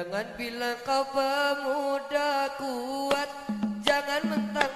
Jangan bilang kau pemuda kuat Jangan mentang-mentang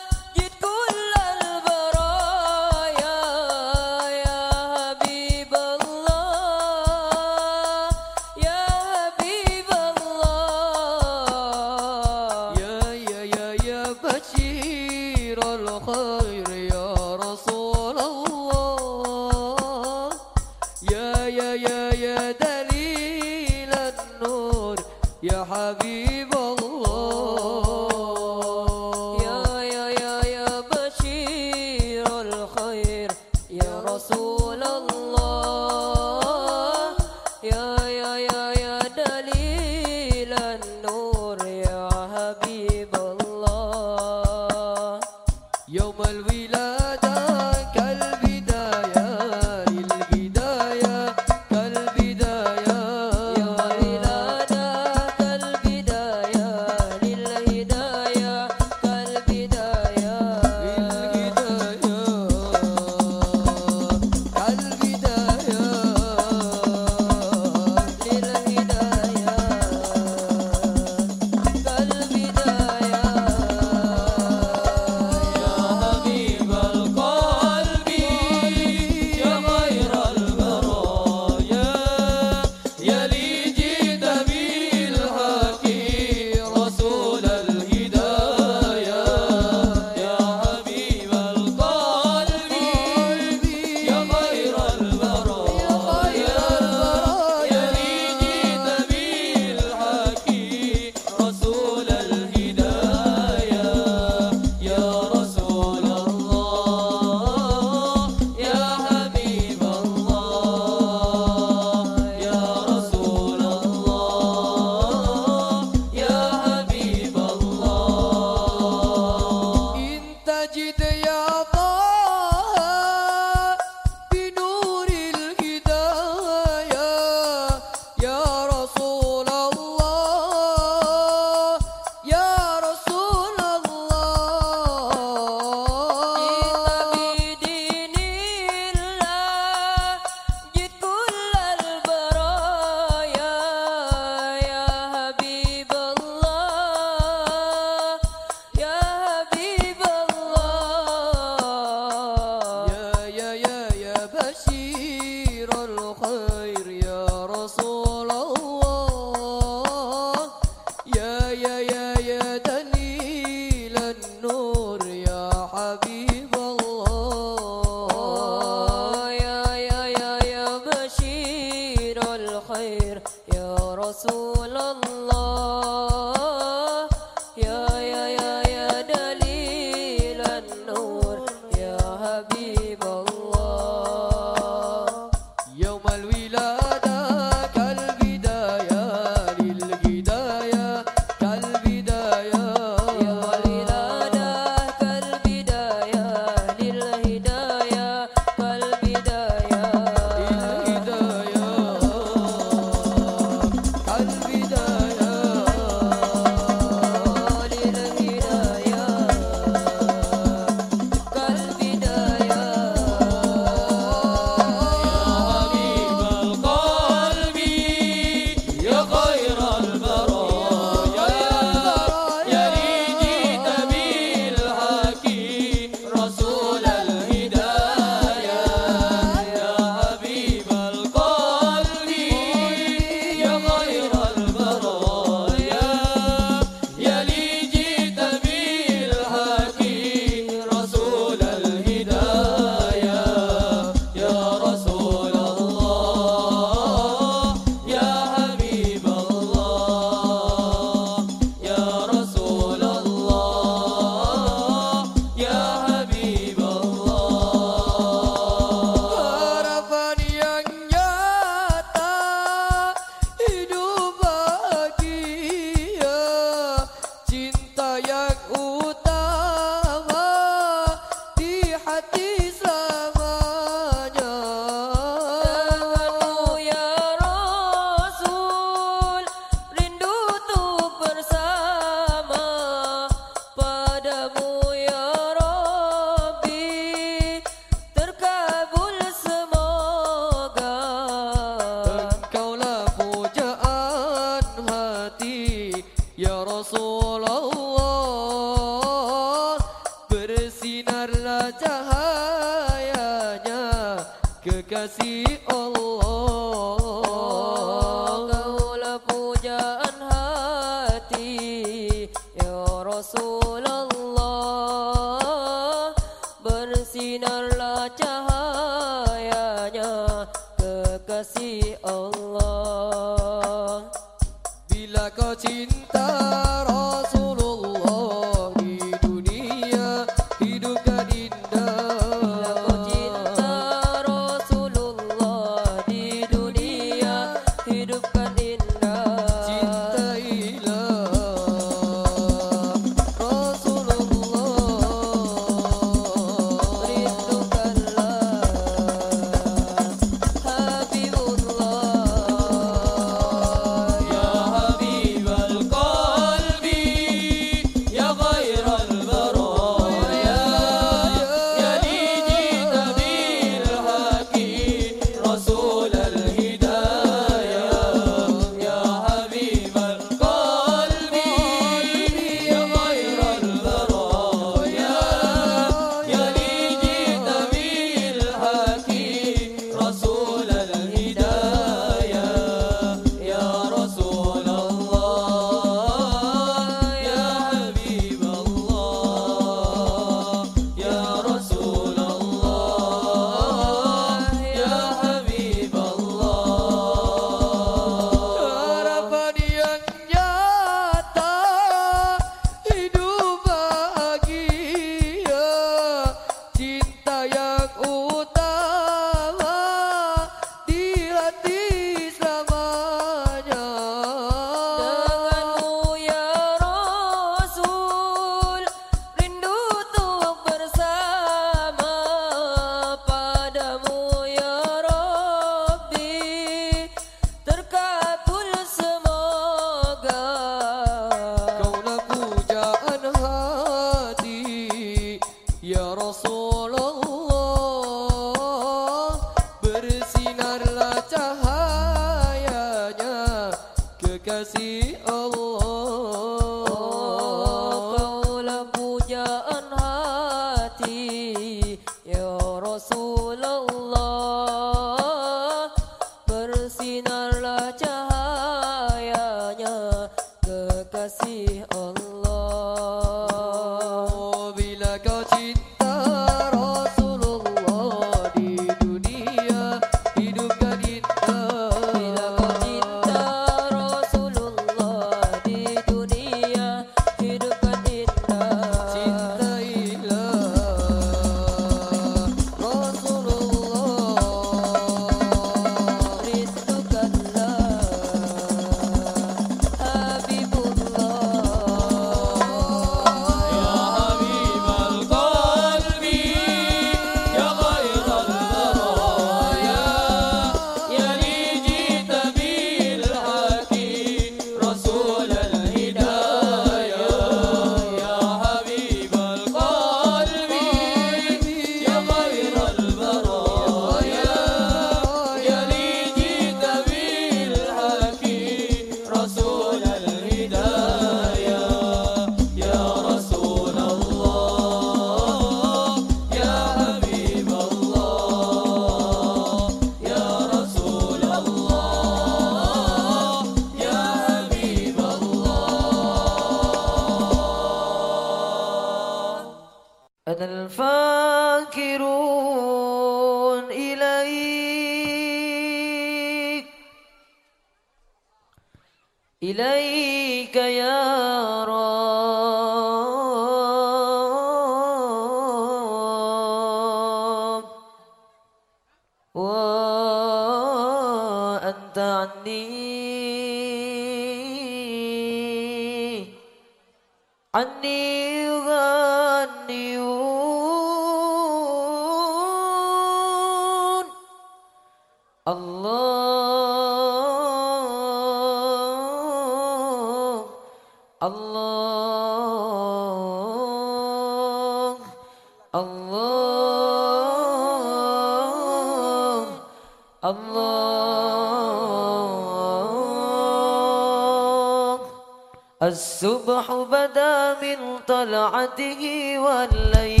طلعته والليل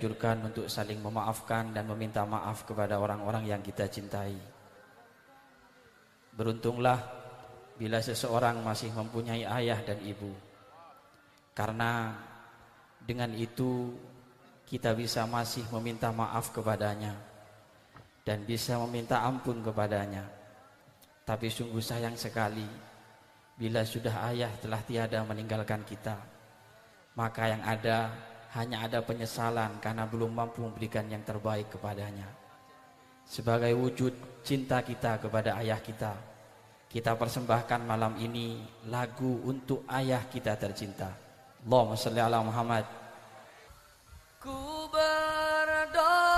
dianjurkan untuk saling memaafkan dan meminta maaf kepada orang-orang yang kita cintai. Beruntunglah bila seseorang masih mempunyai ayah dan ibu. Karena dengan itu kita bisa masih meminta maaf kepadanya dan bisa meminta ampun kepadanya. Tapi sungguh sayang sekali bila sudah ayah telah tiada meninggalkan kita. Maka yang ada hanya ada penyesalan karena belum mampu memberikan yang terbaik kepadanya. Sebagai wujud cinta kita kepada ayah kita, kita persembahkan malam ini lagu untuk ayah kita tercinta. Allahumma salli ala Muhammad. Ku berdoa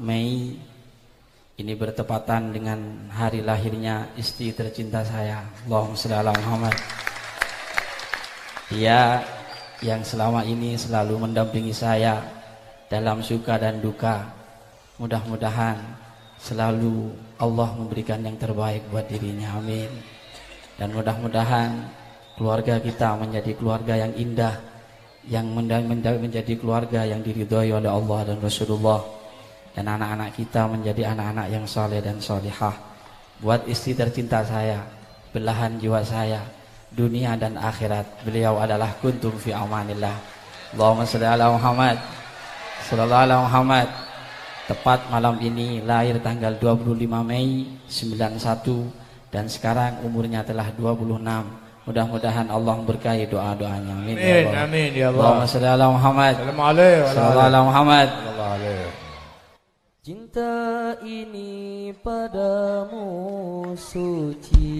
Mei ini bertepatan dengan hari lahirnya istri tercinta saya. Allahumma shalli ala Muhammad. Dia yang selama ini selalu mendampingi saya dalam suka dan duka. Mudah-mudahan selalu Allah memberikan yang terbaik buat dirinya. Amin. Dan mudah-mudahan keluarga kita menjadi keluarga yang indah yang menjadi keluarga yang diridhoi oleh Allah dan Rasulullah dan anak-anak kita menjadi anak-anak yang soleh dan solihah. Buat istri tercinta saya belahan jiwa saya dunia dan akhirat. Beliau adalah kuntum fi amanillah. Allahumma salli ala Muhammad. Sallallahu ala Muhammad. Tepat malam ini lahir tanggal 25 Mei 91 dan sekarang umurnya telah 26 mudah-mudahan Allah berkahi doa-doanya. Amin, ya Amin, Allah. amin ya Allahumma Allah. salli ala Muhammad. Sallallahu ala Muhammad. Sallallahu alaihi. Cinta ini padamu suci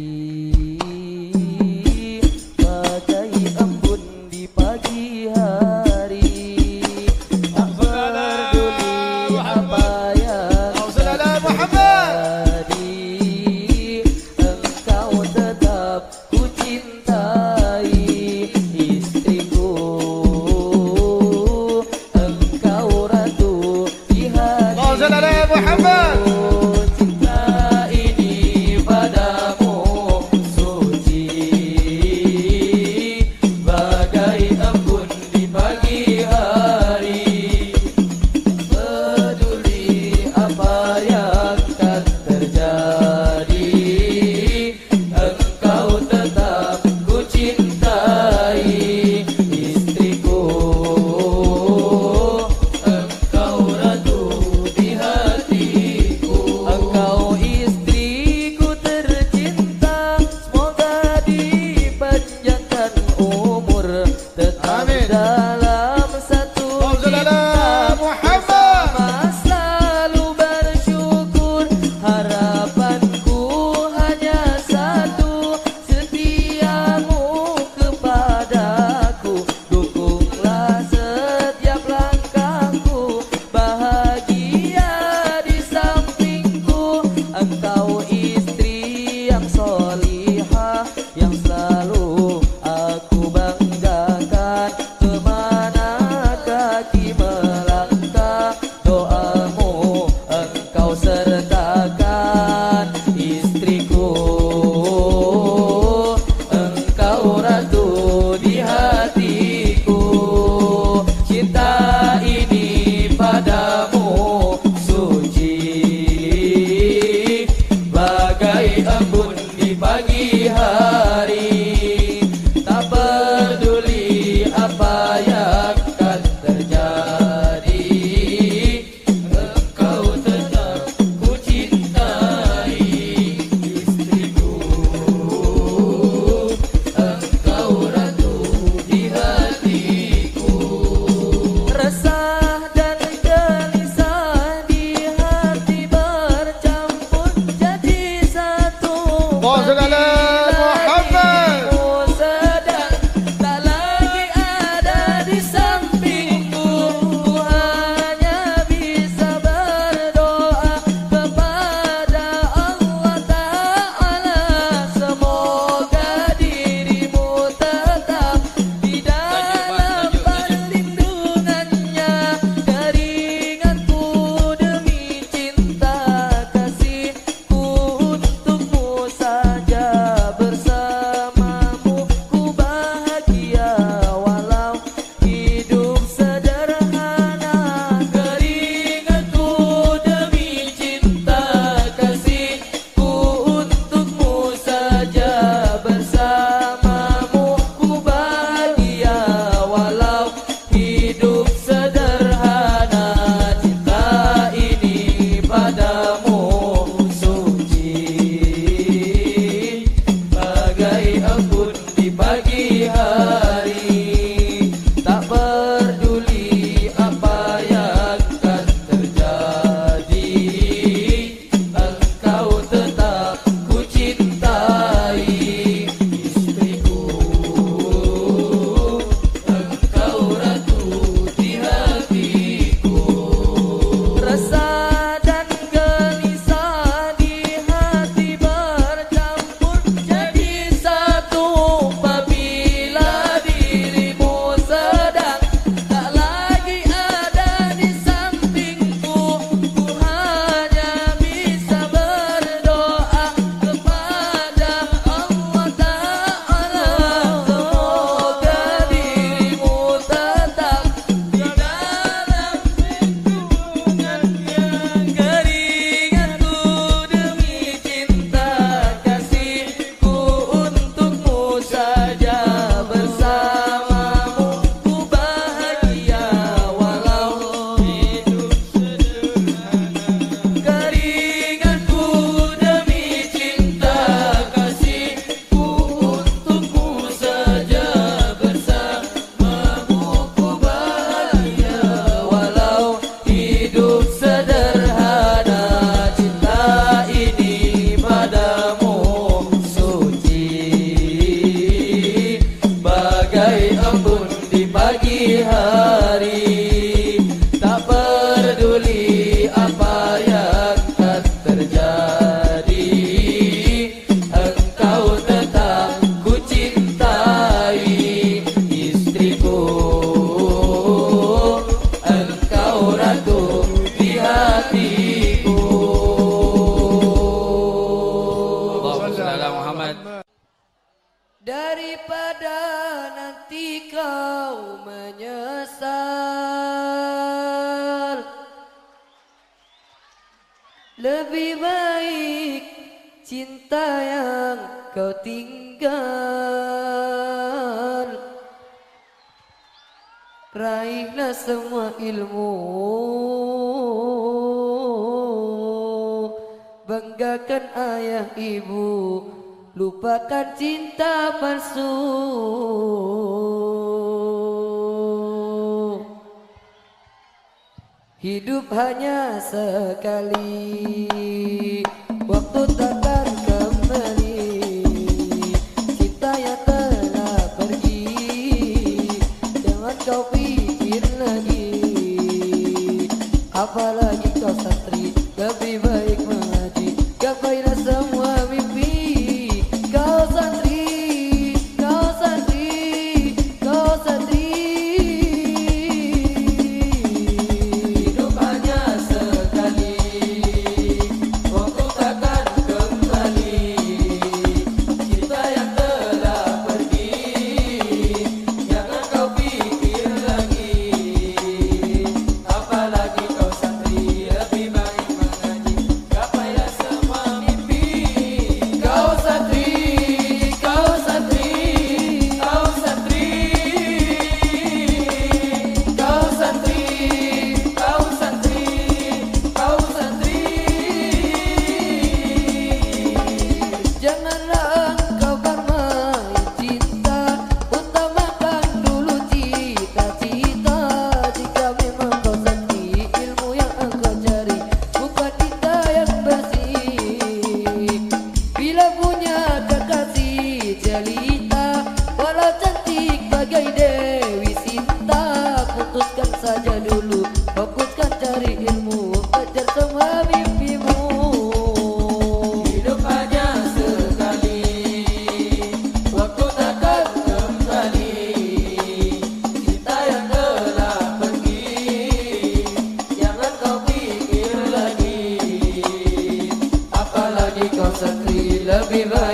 give Shiva.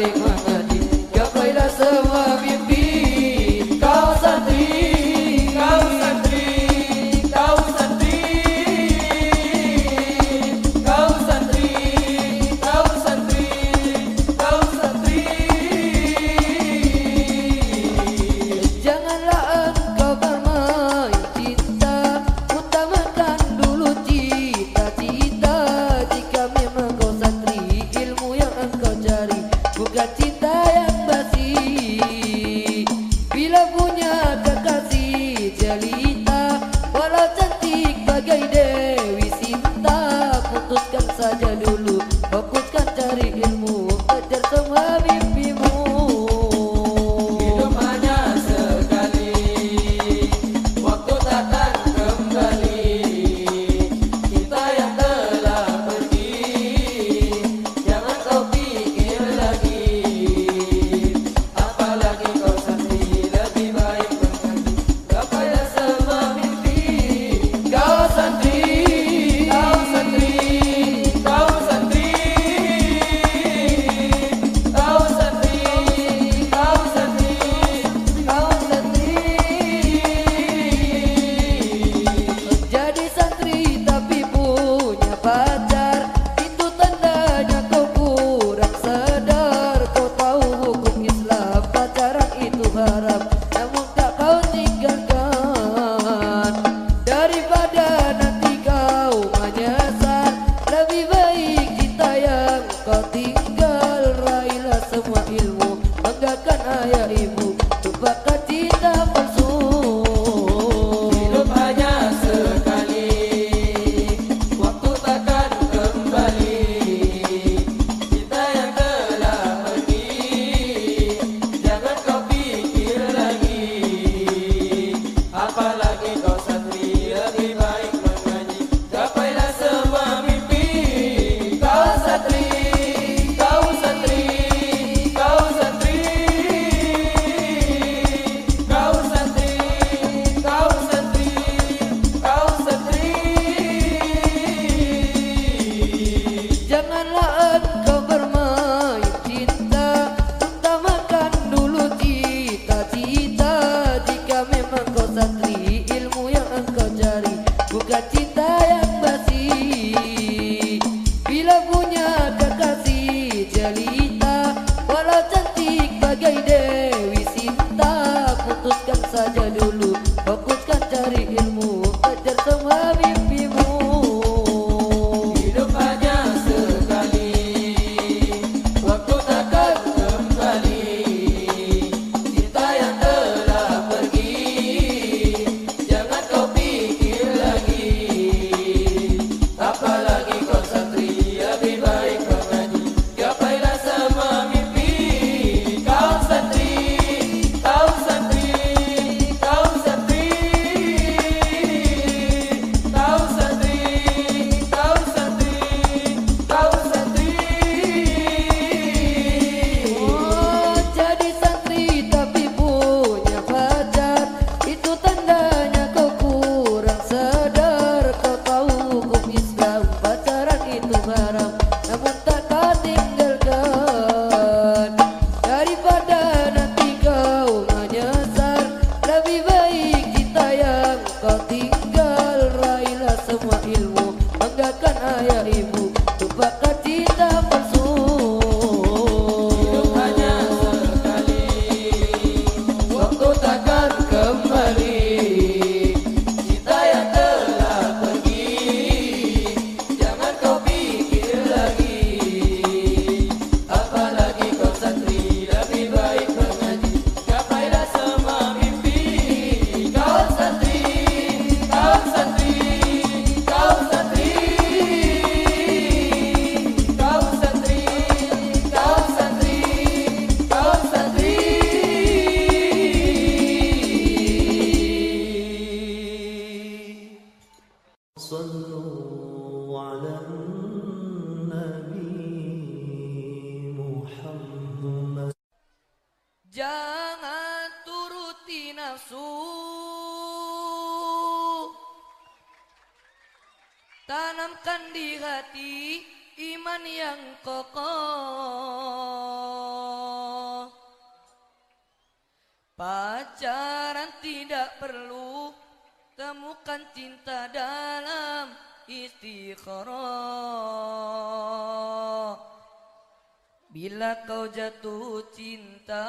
Bila kau jatuh cinta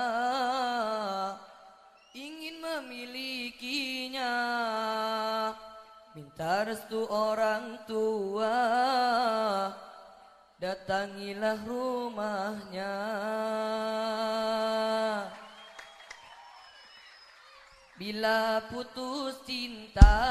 Ingin memilikinya. Minta restu orang tua Datangilah rumahnya. Bila putus cinta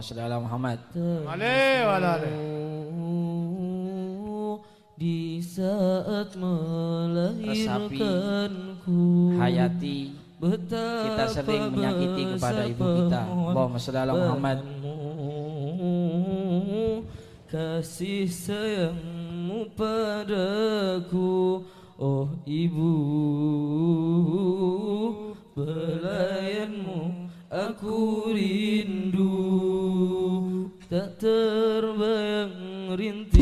Allahumma sholli ala Muhammad. Alaihi wa di saat melahirkanku Hayati kita sering menyakiti kepada ibu kita. Allahumma sholli ala Muhammad. kasih sayangmu padaku oh ibu belayanmu aku rindu terbayang rintihan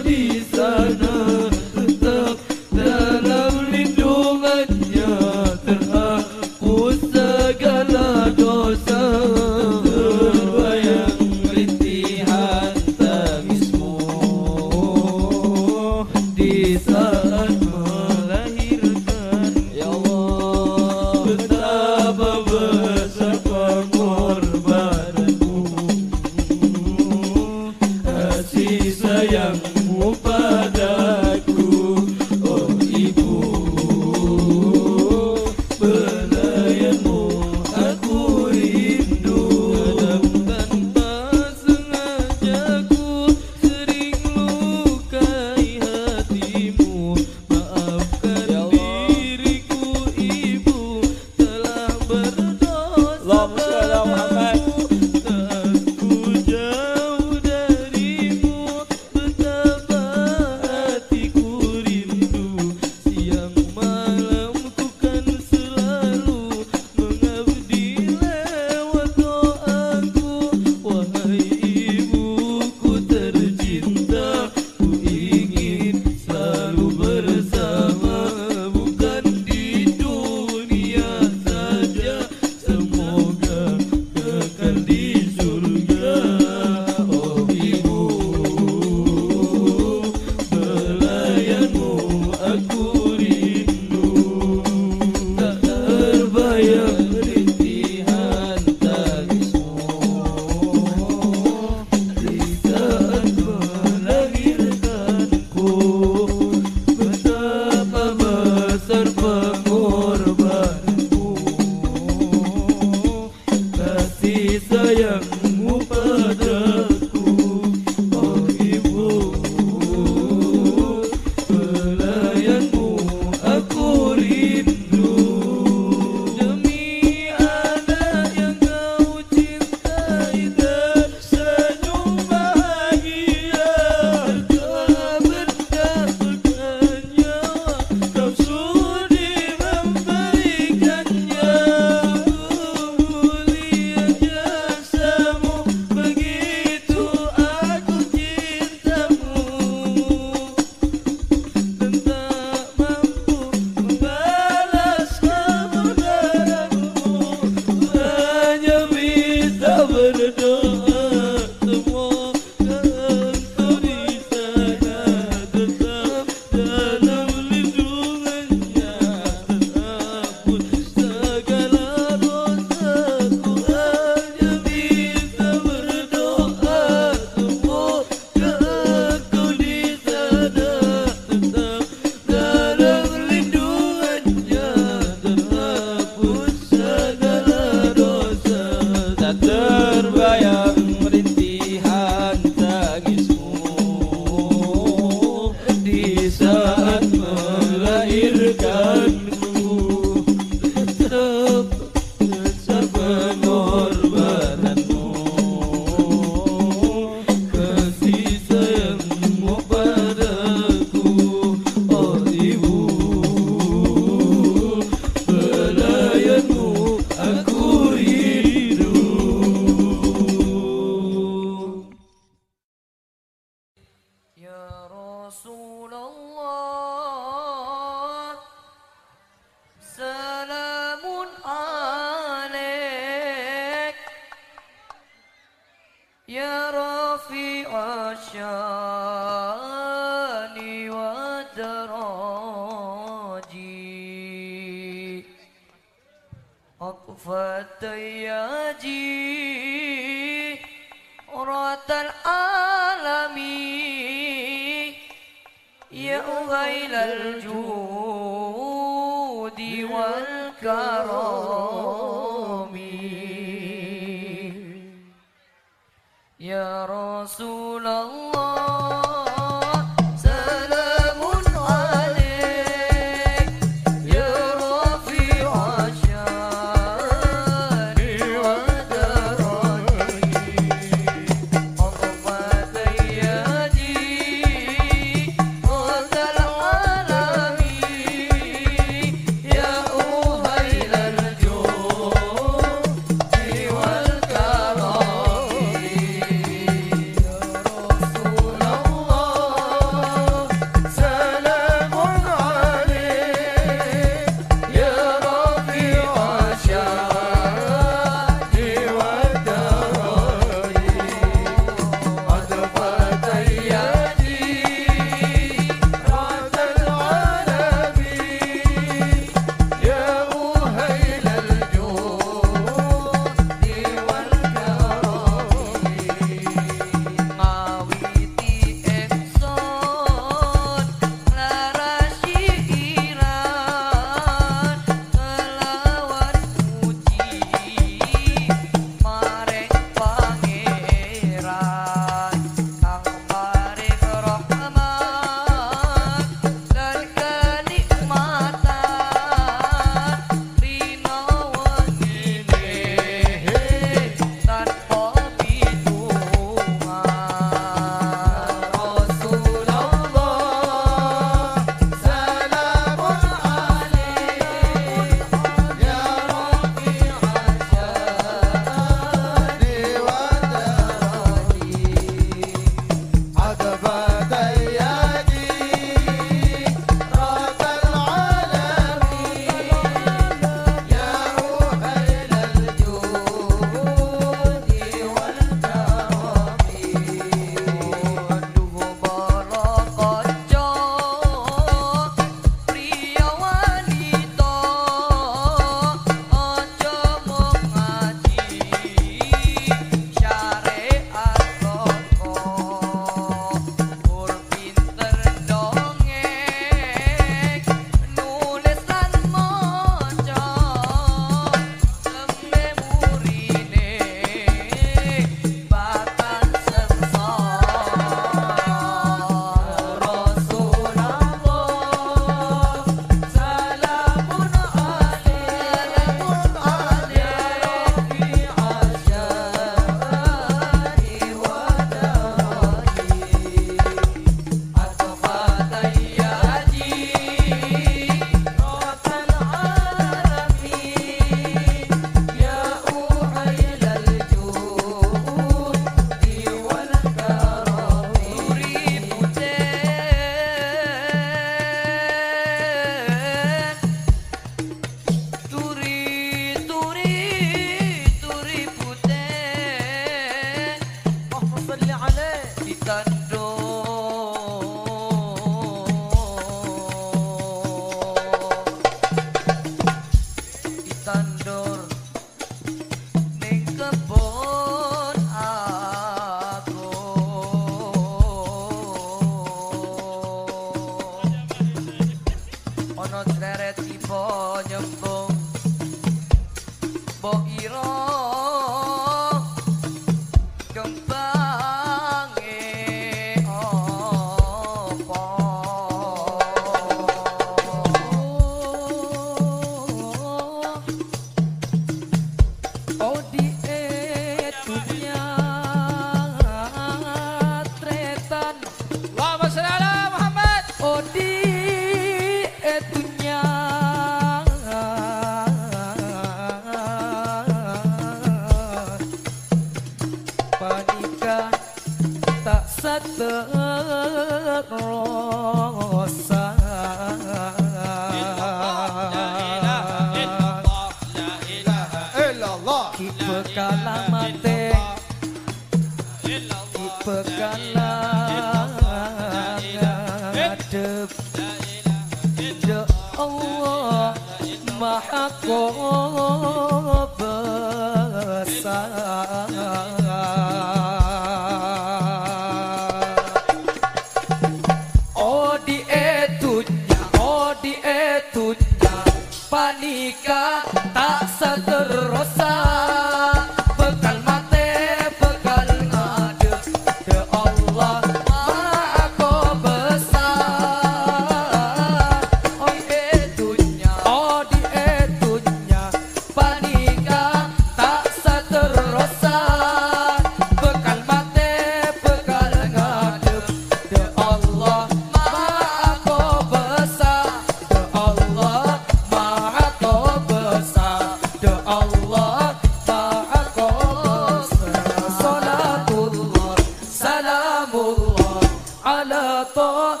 على طاعة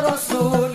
رسول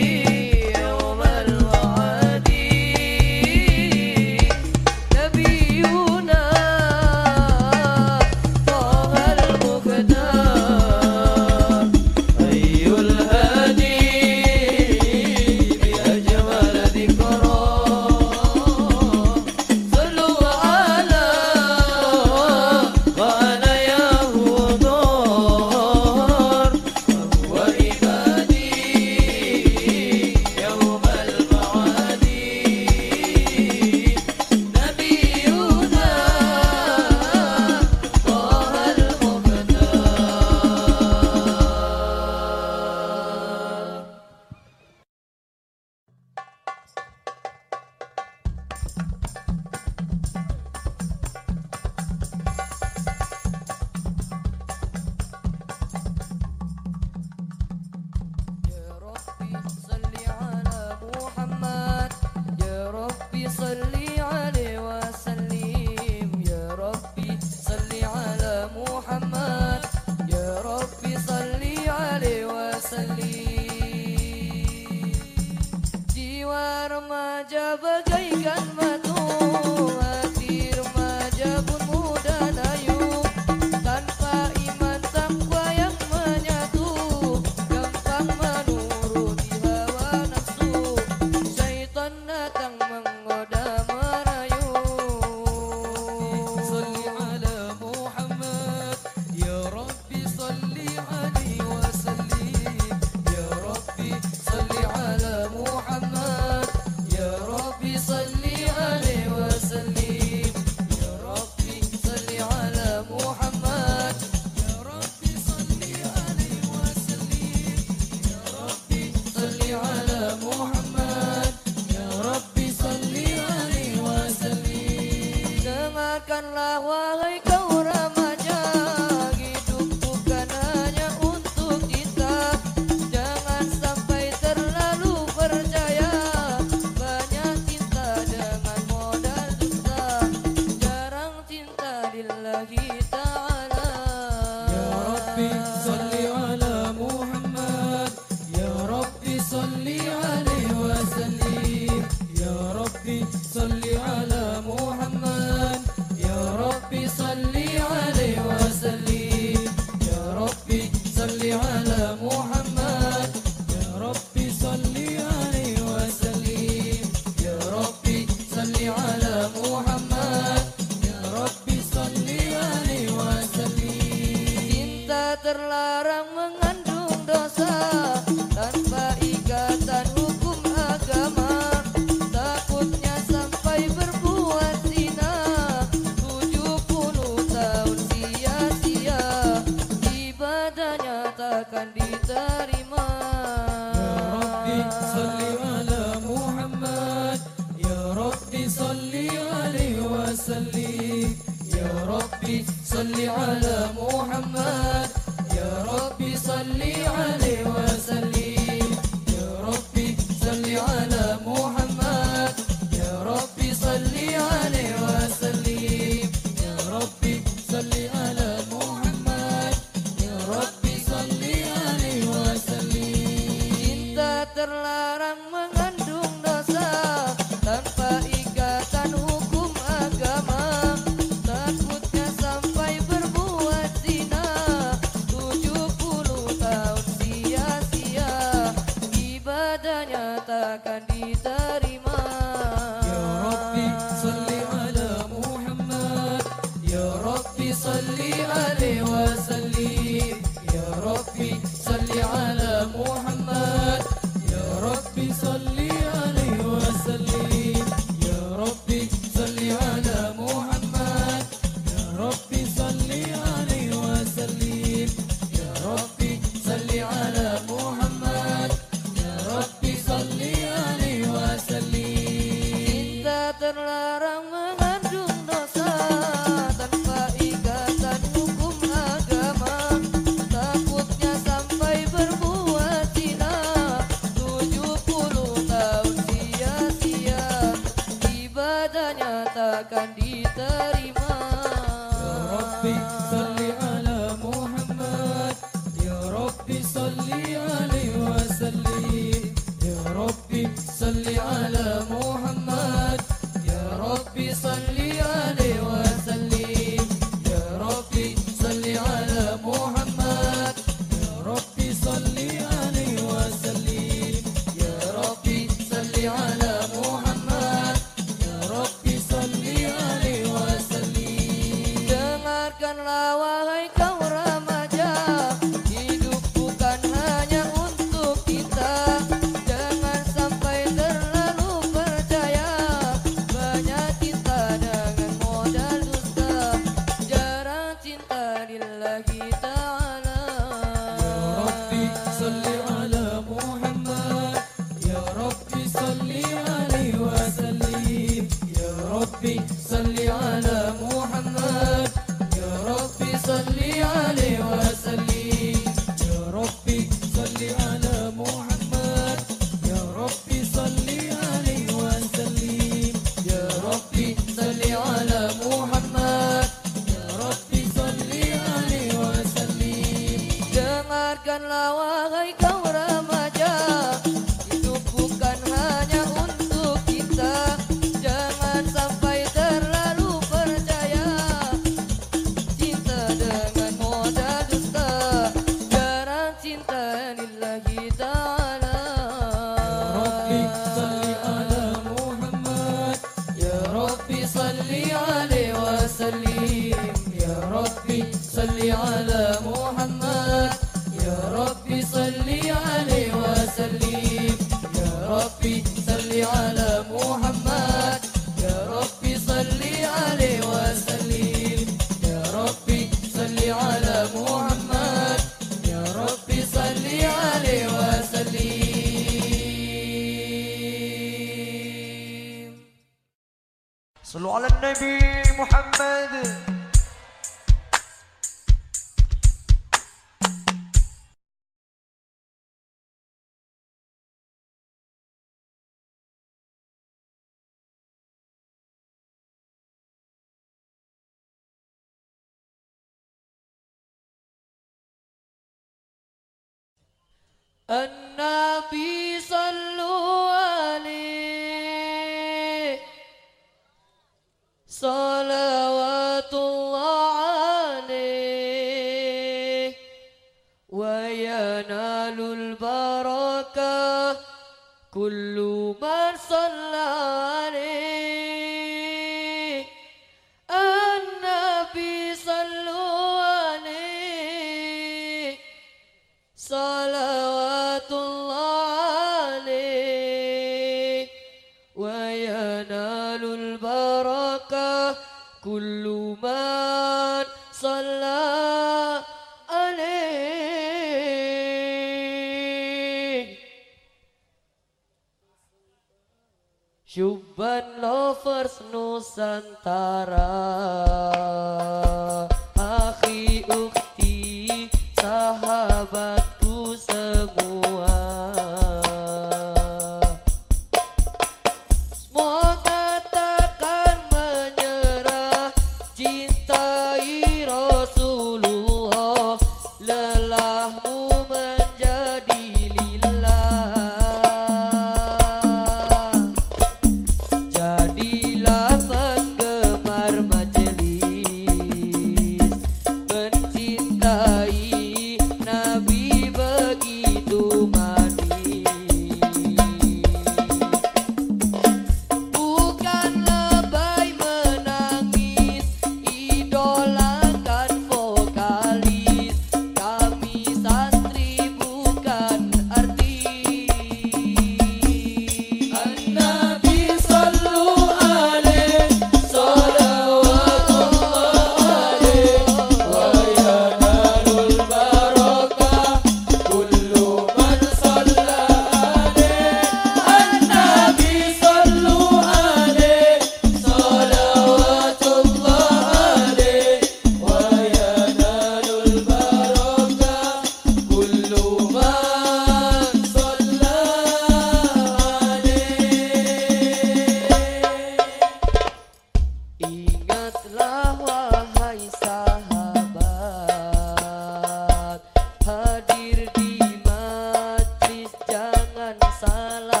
la